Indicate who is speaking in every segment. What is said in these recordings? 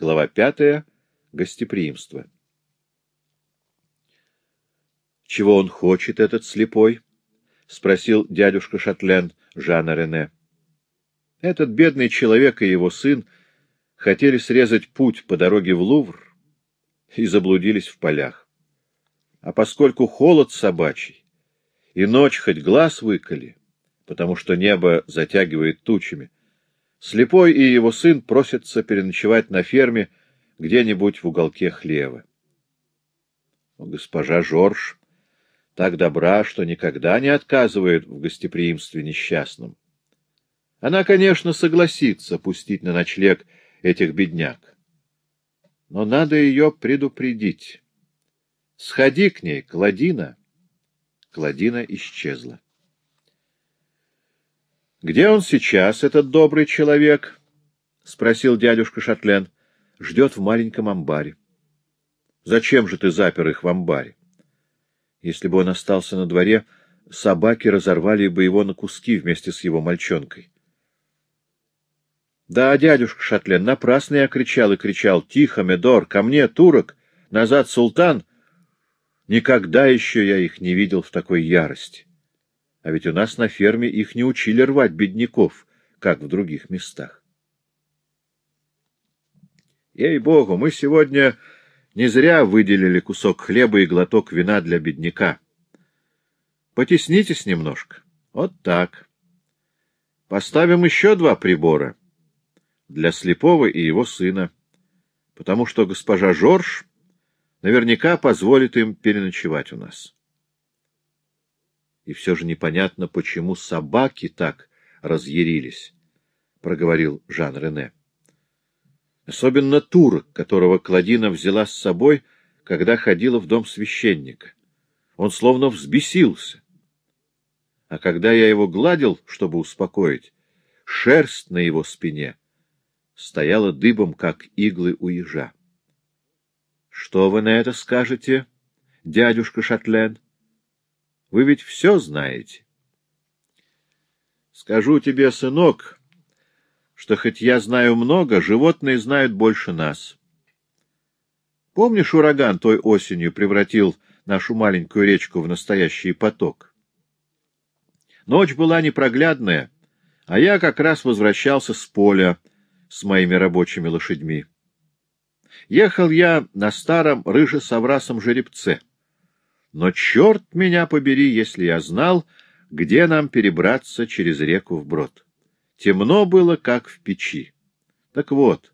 Speaker 1: Глава пятая. Гостеприимство. «Чего он хочет, этот слепой?» — спросил дядюшка Шатлен Жана Рене. Этот бедный человек и его сын хотели срезать путь по дороге в Лувр и заблудились в полях. А поскольку холод собачий, и ночь хоть глаз выколи, потому что небо затягивает тучами, слепой и его сын просятся переночевать на ферме где-нибудь в уголке хлева. Госпожа Жорж так добра, что никогда не отказывает в гостеприимстве несчастным. Она, конечно, согласится пустить на ночлег этих бедняк. Но надо ее предупредить. Сходи к ней, Кладина. Кладина исчезла. — Где он сейчас, этот добрый человек? — спросил дядюшка Шатлен. — Ждет в маленьком амбаре. — Зачем же ты запер их в амбаре? Если бы он остался на дворе, собаки разорвали бы его на куски вместе с его мальчонкой. — Да, дядюшка Шатлен, напрасно я кричал и кричал. — Тихо, Медор, ко мне, турок, назад, султан. Никогда еще я их не видел в такой ярости. А ведь у нас на ферме их не учили рвать бедняков, как в других местах. Ей-богу, мы сегодня не зря выделили кусок хлеба и глоток вина для бедняка. Потеснитесь немножко. Вот так. Поставим еще два прибора для слепого и его сына, потому что госпожа Жорж наверняка позволит им переночевать у нас. И все же непонятно, почему собаки так разъярились, — проговорил Жан-Рене. Особенно турок, которого Кладина взяла с собой, когда ходила в дом священника. Он словно взбесился. А когда я его гладил, чтобы успокоить, шерсть на его спине стояла дыбом, как иглы у ежа. — Что вы на это скажете, дядюшка Шатлен? — вы ведь все знаете. Скажу тебе, сынок, что хоть я знаю много, животные знают больше нас. Помнишь, ураган той осенью превратил нашу маленькую речку в настоящий поток? Ночь была непроглядная, а я как раз возвращался с поля с моими рабочими лошадьми. Ехал я на старом рыже-соврасом жеребце — но черт меня побери, если я знал, где нам перебраться через реку вброд. Темно было, как в печи. Так вот,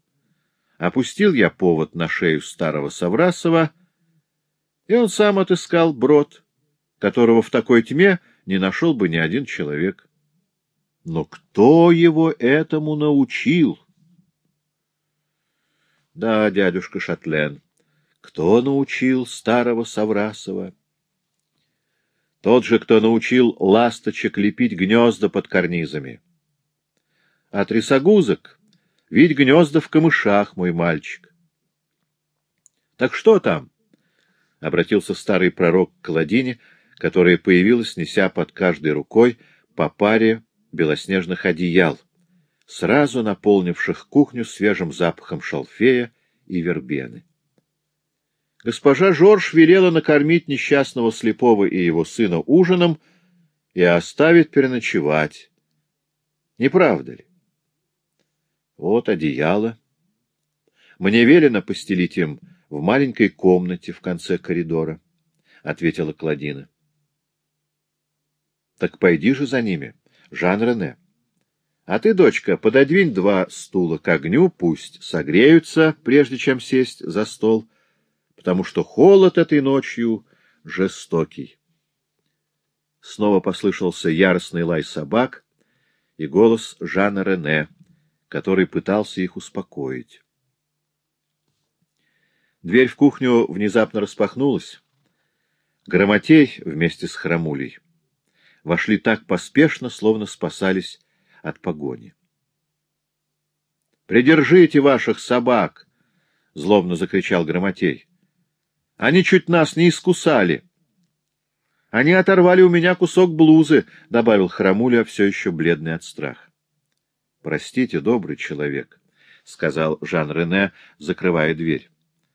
Speaker 1: опустил я повод на шею старого Саврасова, и он сам отыскал брод, которого в такой тьме не нашел бы ни один человек. Но кто его этому научил? Да, дядюшка Шатлен, кто научил старого Саврасова? Тот же, кто научил ласточек лепить гнезда под карнизами. А трясогузок — видь гнезда в камышах, мой мальчик. — Так что там? — обратился старый пророк к Кладине, которая появилась, неся под каждой рукой по паре белоснежных одеял, сразу наполнивших кухню свежим запахом шалфея и вербены. Госпожа Жорж велела накормить несчастного слепого и его сына ужином и оставить переночевать. Не правда ли? Вот одеяло. Мне велено постелить им в маленькой комнате в конце коридора, — ответила Кладина. — Так пойди же за ними, Жан Рене. А ты, дочка, пододвинь два стула к огню, пусть согреются, прежде чем сесть за стол, потому что холод этой ночью жестокий. Снова послышался яростный лай собак и голос Жана Рене, который пытался их успокоить. Дверь в кухню внезапно распахнулась. Громотей вместе с Храмулей вошли так поспешно, словно спасались от погони. «Придержите ваших собак!» — злобно закричал Громотей. Они чуть нас не искусали. Они оторвали у меня кусок блузы, — добавил Храмуля, все еще бледный от страха. — Простите, добрый человек, — сказал Жан-Рене, закрывая дверь.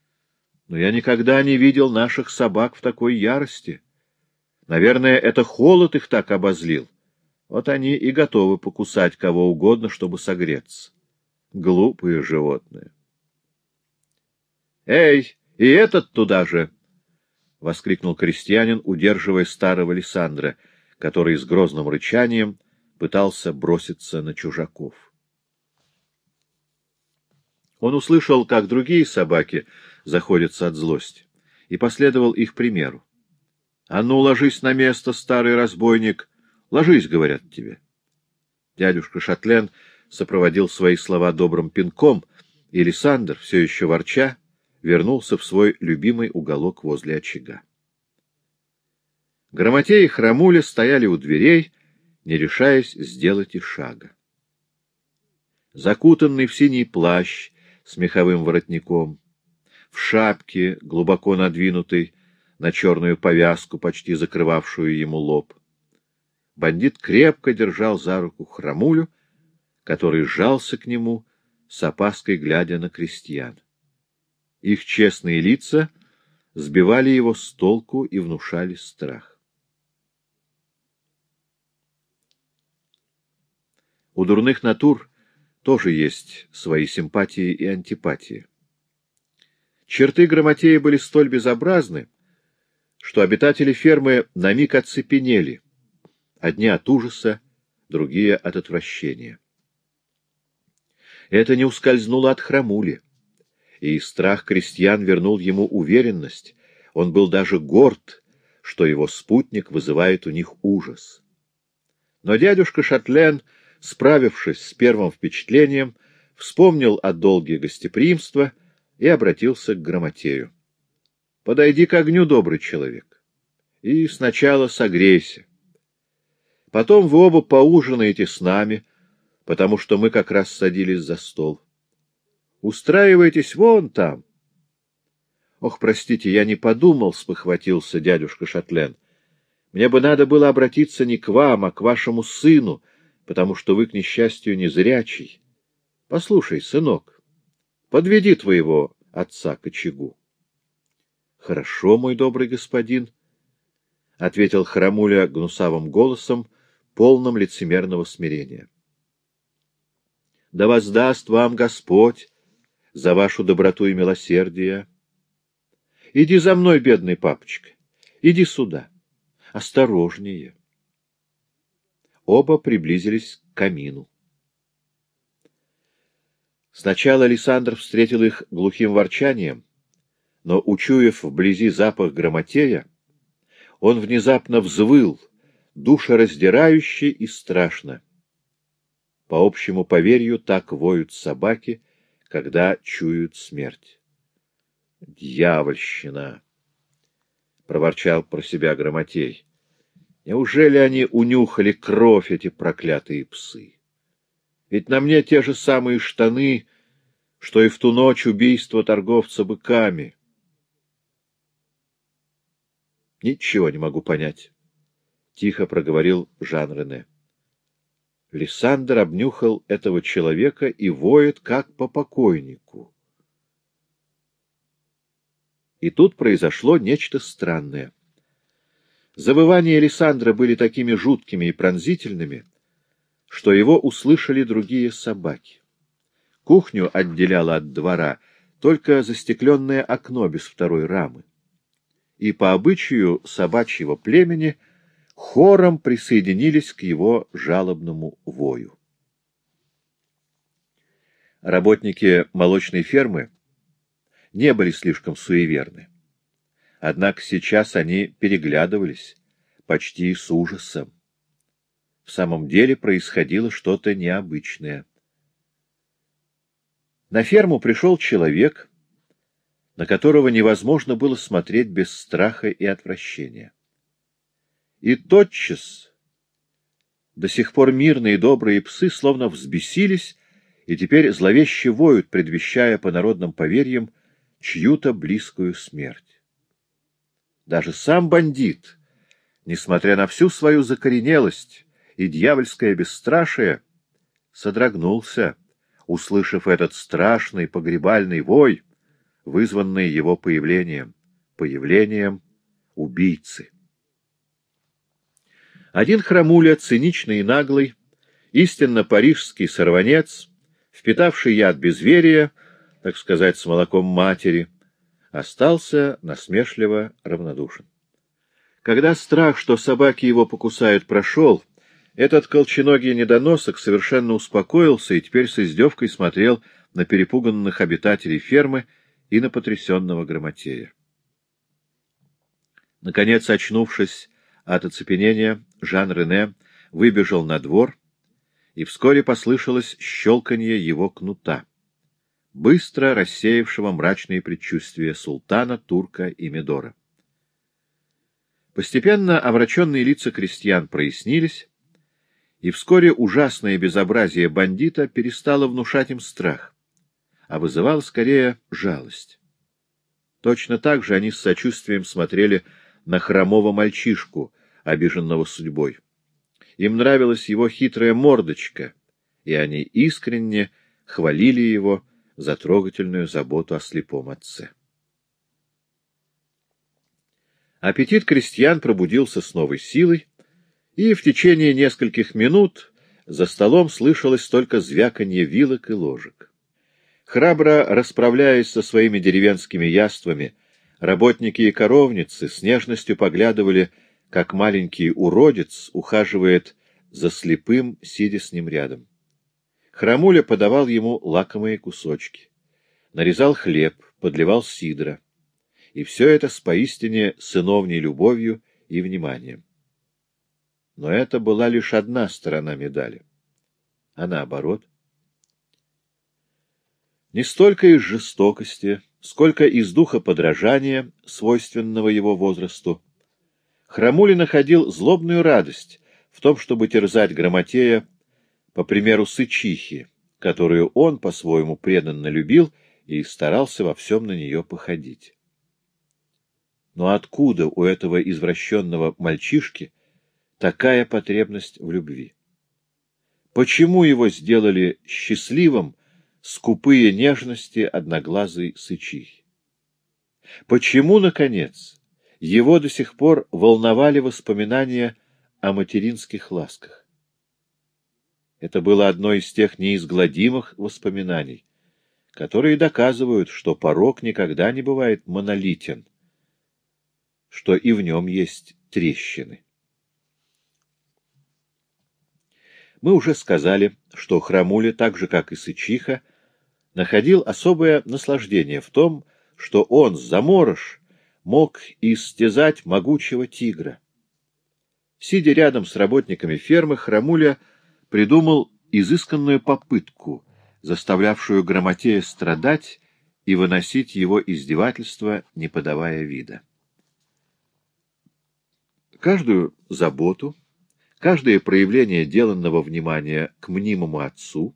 Speaker 1: — Но я никогда не видел наших собак в такой ярости. Наверное, это холод их так обозлил. Вот они и готовы покусать кого угодно, чтобы согреться. Глупые животные. — Эй, и этот туда же! — воскликнул крестьянин, удерживая старого Лиссандра, который с грозным рычанием пытался броситься на чужаков. Он услышал, как другие собаки заходятся от злости, и последовал их примеру. — А ну, ложись на место, старый разбойник! Ложись, говорят тебе. Дядюшка Шатлен сопроводил свои слова добрым пинком, и Лиссандр, все еще ворча, вернулся в свой любимый уголок возле очага. Грамотей и Храмуля стояли у дверей, не решаясь сделать и шага. Закутанный в синий плащ с меховым воротником, в шапке, глубоко надвинутой на черную повязку, почти закрывавшую ему лоб, бандит крепко держал за руку Храмулю, который сжался к нему, с опаской глядя на крестьян. Их честные лица сбивали его с толку и внушали страх. У дурных натур тоже есть свои симпатии и антипатии. Черты Грамотея были столь безобразны, что обитатели фермы на миг оцепенели — одни от ужаса, другие от отвращения. Это не ускользнуло от храмули, и страх крестьян вернул ему уверенность, он был даже горд, что его спутник вызывает у них ужас. Но дядюшка Шатлен, справившись с первым впечатлением, вспомнил о долге гостеприимства и обратился к Грамотею. — Подойди к огню, добрый человек, и сначала согрейся. Потом вы оба поужинаете с нами, потому что мы как раз садились за стол. Устраивайтесь вон там. Ох, простите, я не подумал, — спохватился дядюшка Шатлен. Мне бы надо было обратиться не к вам, а к вашему сыну, потому что вы, к несчастью, незрячий. Послушай, сынок, подведи твоего отца к очагу. — Хорошо, мой добрый господин, — ответил Храмуля гнусавым голосом, — полном лицемерного смирения. Да воздаст вам Господь за вашу доброту и милосердие. Иди за мной, бедный папочка, иди сюда. Осторожнее. Оба приблизились к камину. Сначала Александр встретил их глухим ворчанием, но, учуяв вблизи запах грамотея, он внезапно взвыл — душераздирающе и страшно. По общему поверью, так воют собаки, когда чуют смерть. «Дьявольщина!» — проворчал про себя Грамотей. «Неужели они унюхали кровь, эти проклятые псы? Ведь на мне те же самые штаны, что и в ту ночь убийства торговца быками». Ничего не могу понять. — тихо проговорил Жан-Рене. Лиссандр обнюхал этого человека и воет, как по покойнику. И тут произошло нечто странное. Завывания Лиссандра были такими жуткими и пронзительными, что его услышали другие собаки. Кухню отделяло от двора только застекленное окно без второй рамы. И по обычаю собачьего племени — хором присоединились к его жалобному вою. Работники молочной фермы не были слишком суеверны. Однако сейчас они переглядывались, почти с ужасом. В самом деле происходило что-то необычное. На ферму пришел человек, на которого невозможно было смотреть без страха и отвращения. И тотчас до сих пор мирные и добрые псы словно взбесились и теперь зловеще воют, предвещая по народным поверьям чью-то близкую смерть. Даже сам бандит, несмотря на всю свою закоренелость и дьявольское бесстрашие, содрогнулся, услышав этот страшный погребальный вой, вызванный его появлением, появлением убийцы. Один храмуля, циничный и наглый, истинно парижский сорванец, впитавший яд безверия, так сказать, с молоком матери, остался насмешливо равнодушен. Когда страх, что собаки его покусают, прошел, этот колченогий недоносок совершенно успокоился и теперь с издевкой смотрел на перепуганных обитателей фермы и на потрясенного грамотея. Наконец, очнувшись от оцепенения, Жан-Рене выбежал на двор, и вскоре послышалось щелканье его кнута, быстро рассеявшего мрачные предчувствия султана, турка и Медора. Постепенно омраченные лица крестьян прояснились, и вскоре ужасное безобразие бандита перестало внушать им страх, а вызывало скорее жалость. Точно так же они с сочувствием смотрели на хромого мальчишку, обиженного судьбой. Им нравилась его хитрая мордочка, и они искренне хвалили его за трогательную заботу о слепом отце. Аппетит крестьян пробудился с новой силой, и в течение нескольких минут за столом слышалось только звяканье вилок и ложек. Храбро расправляясь со своими деревенскими яствами, работники и коровницы с нежностью поглядывали, как маленький уродец ухаживает за слепым, сидя с ним рядом. Храмуля подавал ему лакомые кусочки, нарезал хлеб, подливал сидра. И все это с поистине сыновней любовью и вниманием. Но это была лишь одна сторона медали. А наоборот? Не столько из жестокости, сколько из духа подражания, свойственного его возрасту, Храмули находил злобную радость в том, чтобы терзать Грамотея, по примеру Сычихи, которую он по-своему преданно любил и старался во всем на нее походить. Но откуда у этого извращенного мальчишки такая потребность в любви? Почему его сделали счастливым скупые нежности одноглазой сычихи? Почему, наконец, его до сих пор волновали воспоминания о материнских ласках? Это было одно из тех неизгладимых воспоминаний, которые доказывают, что порог никогда не бывает монолитен, что и в нем есть трещины. Мы уже сказали, что Храмуля, так же как и Сычиха, находил особое наслаждение в том, что он, заморож, мог истязать могучего тигра. Сидя рядом с работниками фермы, Храмуля придумал изысканную попытку, заставлявшую Грамотея страдать и выносить его издевательства, не подавая вида. Каждую заботу, каждое проявление деланного внимания к мнимому отцу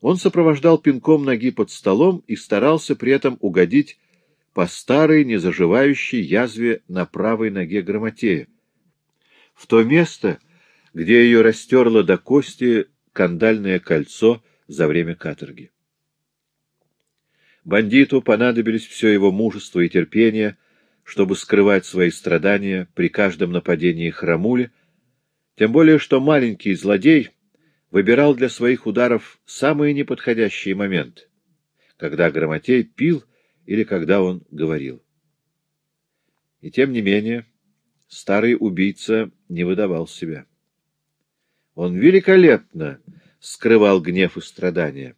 Speaker 1: он сопровождал пинком ноги под столом и старался при этом угодить по старой незаживающей язве на правой ноге Грамотея, в то место, где ее растерло до кости кандальное кольцо за время каторги. Бандиту понадобились все его мужество и терпение, чтобы скрывать свои страдания при каждом нападении храмули, тем более что маленький злодей выбирал для своих ударов самые неподходящие моменты, когда Грамотей пил или когда он говорил. И тем не менее старый убийца не выдавал себя. Он великолепно скрывал гнев и страдания,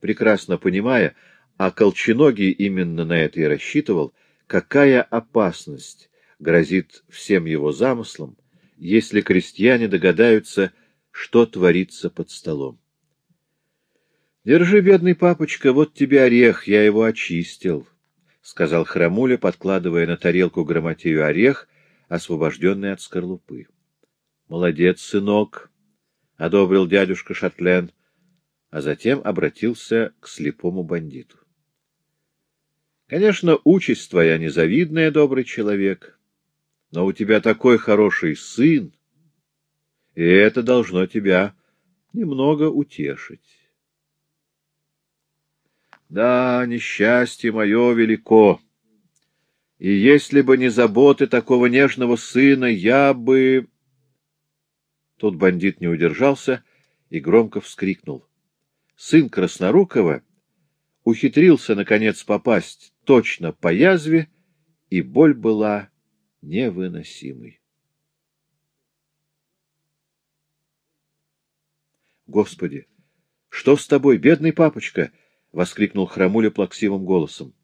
Speaker 1: прекрасно понимая, а Колченогий именно на это и рассчитывал, какая опасность грозит всем его замыслам, если крестьяне догадаются, что творится под столом. «Держи, бедный папочка, вот тебе орех, я его очистил», — сказал Храмуля, подкладывая на тарелку грамотею орех, освобожденный от скорлупы. «Молодец, сынок», — одобрил дядюшка Шатлен, а затем обратился к слепому бандиту. «Конечно, участь твоя незавидная, добрый человек, но у тебя такой хороший сын, и это должно тебя немного утешить». Да, несчастье мое велико. И если бы не заботы такого нежного сына, я бы... Тут бандит не удержался и громко вскрикнул. Сын Краснорукова ухитрился, наконец, попасть точно по язве, и боль была невыносимой. Господи! Что с тобой, бедный папочка? — воскликнул Храмуля плаксивым голосом.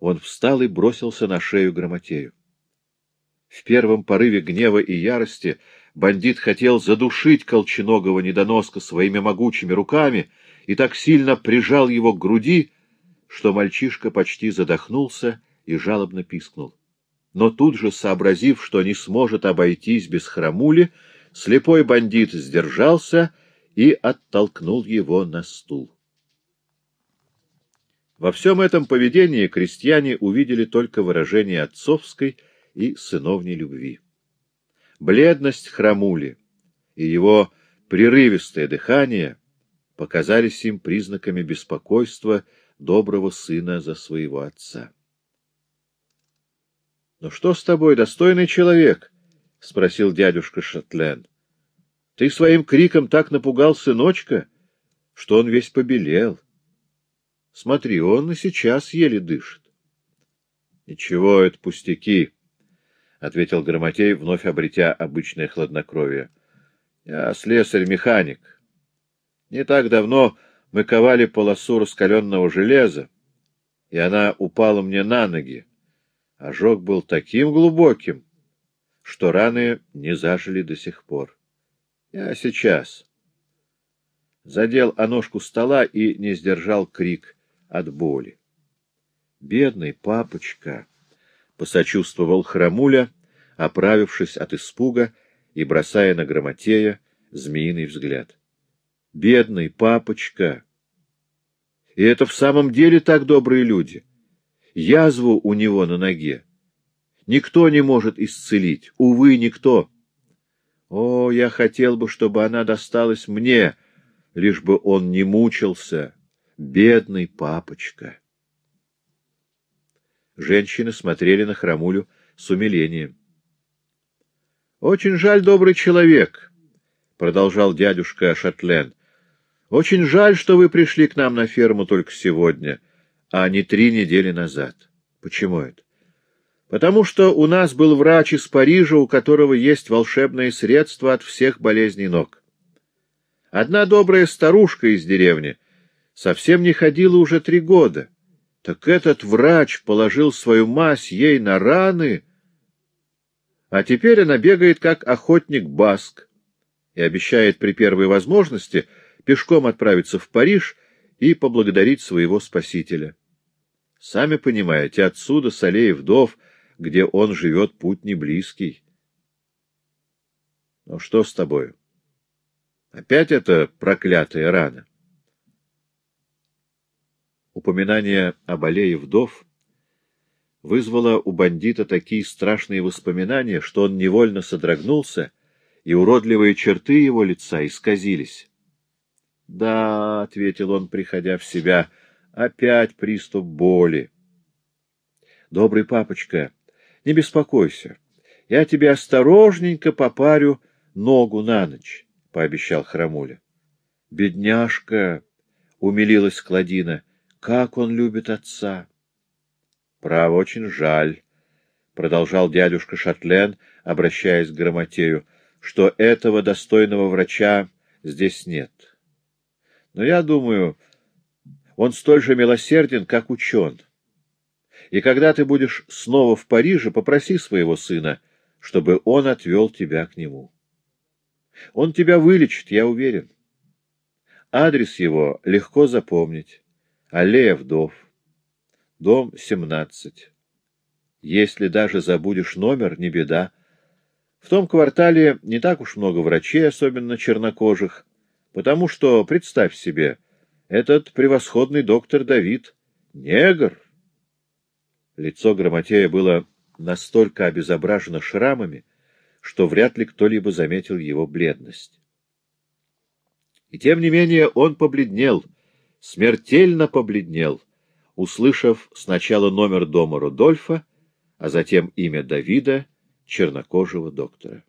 Speaker 1: Он встал и бросился на шею Грамотею. В первом порыве гнева и ярости бандит хотел задушить Колченогова недоноска своими могучими руками и так сильно прижал его к груди, что мальчишка почти задохнулся и жалобно пискнул. Но тут же, сообразив, что не сможет обойтись без храмули, слепой бандит сдержался и оттолкнул его на стул. Во всем этом поведении крестьяне увидели только выражение отцовской и сыновней любви. Бледность храмули и его прерывистое дыхание показались им признаками беспокойства доброго сына за своего отца. — Ну что с тобой, достойный человек? — спросил дядюшка Шатлен. — Ты своим криком так напугал сыночка, что он весь побелел. Смотри, он и сейчас еле дышит. — Ничего, это пустяки, — ответил Громотей, вновь обретя обычное хладнокровие. — Я слесарь-механик. Не так давно мы ковали полосу раскаленного железа, и она упала мне на ноги. Ожог был таким глубоким, что раны не зажили до сих пор. Я сейчас задел о ножку стола и не сдержал крик от боли. «Бедный папочка!» — посочувствовал Храмуля, оправившись от испуга и бросая на Грамотея змеиный взгляд. «Бедный папочка!» И это в самом деле так добрые люди. Язву у него на ноге. Никто не может исцелить. Увы, никто. О, я хотел бы, чтобы она досталась мне, лишь бы он не мучился. Бедный папочка. Женщины смотрели на храмулю с умилением. — Очень жаль, добрый человек, — продолжал дядюшка Шатлен. Очень жаль, что вы пришли к нам на ферму только сегодня, а не три недели назад. Почему это? Потому что у нас был врач из Парижа, у которого есть волшебные средства от всех болезней ног. Одна добрая старушка из деревни совсем не ходила уже три года. Так этот врач положил свою мазь ей на раны, а теперь она бегает как охотник Баск и обещает при первой возможности — пешком отправиться в Париж и поблагодарить своего спасителя. Сами понимаете, отсюда, с аллеи вдов, где он живет, путь не близкий. Ну что с тобою? Опять эта проклятая рана? Упоминание об аллее вдов вызвало у бандита такие страшные воспоминания, что он невольно содрогнулся, и уродливые черты его лица исказились. — Да, — ответил он, приходя в себя, — опять приступ боли. — Добрый папочка, не беспокойся. Я тебе осторожненько попарю ногу на ночь, — пообещал Храмуля. — Бедняжка, — умилилась Кладина, — как он любит отца. — Право, очень жаль, — продолжал дядюшка Шатлен, обращаясь к Грамотею, — что этого достойного врача здесь нет. — но я думаю, он столь же милосерден, как учен. И когда ты будешь снова в Париже, попроси своего сына, чтобы он отвел тебя к нему. Он тебя вылечит, я уверен. Адрес его легко запомнить. Аллея вдов. Дом 17. Если даже забудешь номер, не беда. В том квартале не так уж много врачей, особенно чернокожих, Потому что, представь себе, этот превосходный доктор Давид — негр. Лицо Грамотея было настолько обезображено шрамами, что вряд ли кто-либо заметил его бледность. И тем не менее он побледнел, смертельно побледнел, услышав сначала номер дома Рудольфа, а затем имя Давида, чернокожего доктора.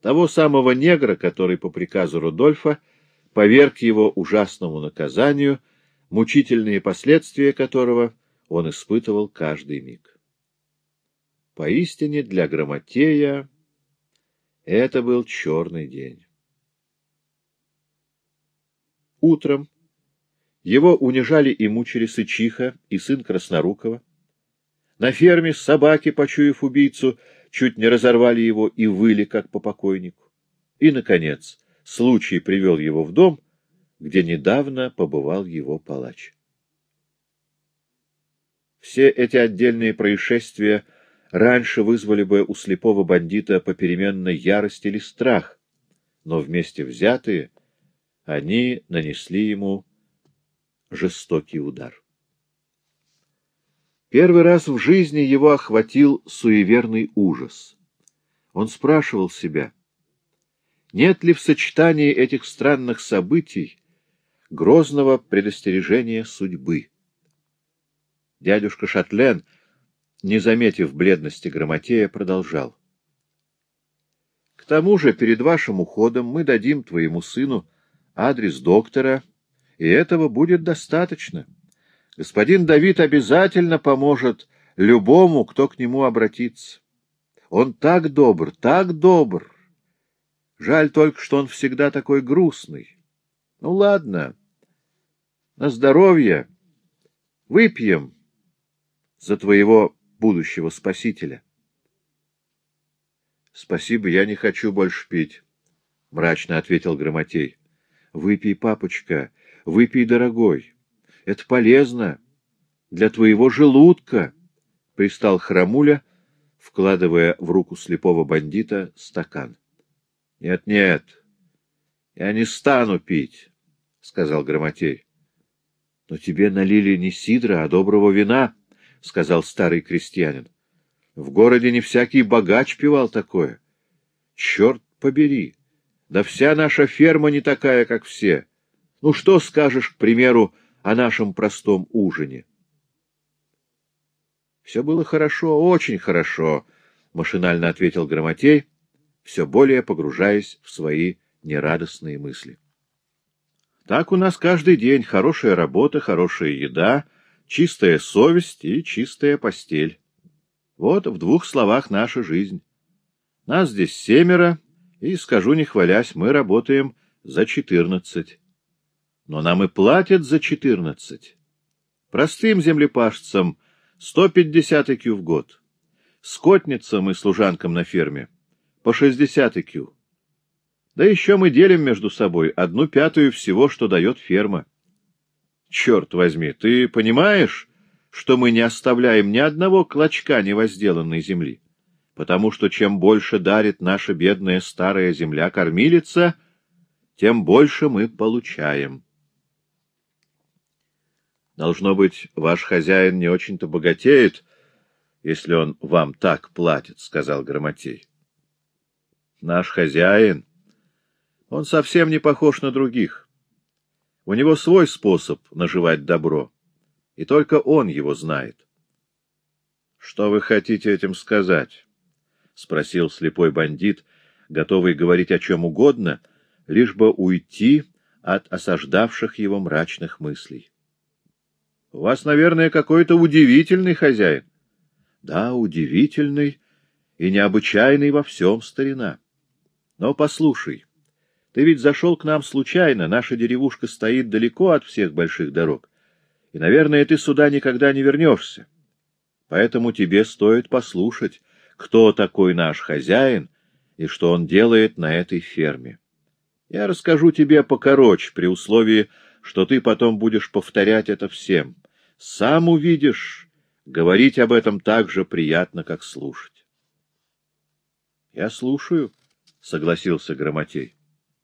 Speaker 1: Того самого негра, который по приказу Рудольфа поверг его ужасному наказанию, мучительные последствия которого он испытывал каждый миг. Поистине для Грамотея это был черный день. Утром его унижали и мучили Сычиха и сын Краснорукова. На ферме собаки, почуяв убийцу, чуть не разорвали его и выли, как по покойнику. И, наконец, случай привел его в дом, где недавно побывал его палач. Все эти отдельные происшествия раньше вызвали бы у слепого бандита попеременно ярость или страх, но вместе взятые они нанесли ему жестокий удар. Первый раз в жизни его охватил суеверный ужас. Он спрашивал себя, нет ли в сочетании этих странных событий грозного предостережения судьбы. Дядюшка Шатлен, не заметив бледности Грамотея, продолжал. — К тому же перед вашим уходом мы дадим твоему сыну адрес доктора, и этого будет достаточно. Господин Давид обязательно поможет любому, кто к нему обратится. Он так добр, так добр. Жаль только, что он всегда такой грустный. Ну, ладно. На здоровье. Выпьем за твоего будущего спасителя. — Спасибо, я не хочу больше пить, — мрачно ответил Грамотей. — Выпей, папочка, выпей, дорогой. Это полезно. Для твоего желудка, — пристал Храмуля, вкладывая в руку слепого бандита стакан. — Нет, нет, я не стану пить, — сказал Грамотей. — Но тебе налили не сидра, а доброго вина, — сказал старый крестьянин. — В городе не всякий богач пивал такое. Черт побери! Да вся наша ферма не такая, как все. Ну, что скажешь, к примеру, о нашем простом ужине? Все было хорошо, очень хорошо, — машинально ответил Грамотей, все более погружаясь в свои нерадостные мысли. Так у нас каждый день хорошая работа, хорошая еда, чистая совесть и чистая постель. Вот в двух словах наша жизнь. Нас здесь семеро, и, скажу не хвалясь, мы работаем за четырнадцать но нам и платят за четырнадцать. Простым землепашцам сто пятьдесят икю в год, скотницам и служанкам на ферме по шестьдесят икю. Да еще мы делим между собой одну пятую всего, что дает ферма. Черт возьми, ты понимаешь, что мы не оставляем ни одного клочка невозделанной земли? Потому что чем больше дарит наша бедная старая земля-кормилица, тем больше мы получаем. Должно быть, ваш хозяин не очень-то богатеет, если он вам так платит, — сказал Грамотей. Наш хозяин, он совсем не похож на других. У него свой способ наживать добро, и только он его знает. — Что вы хотите этим сказать? — спросил слепой бандит, готовый говорить о чем угодно, лишь бы уйти от осаждавших его мрачных мыслей. У вас, наверное, какой-то удивительный хозяин. Да, удивительный и необычайный во всем, старина. Но послушай, ты ведь зашел к нам случайно, наша деревушка стоит далеко от всех больших дорог, и, наверное, ты сюда никогда не вернешься. Поэтому тебе стоит послушать, кто такой наш хозяин и что он делает на этой ферме. Я расскажу тебе покороче, при условии, что ты потом будешь повторять это всем. Сам увидишь, говорить об этом так же приятно, как слушать. — Я слушаю, — согласился Грамотей.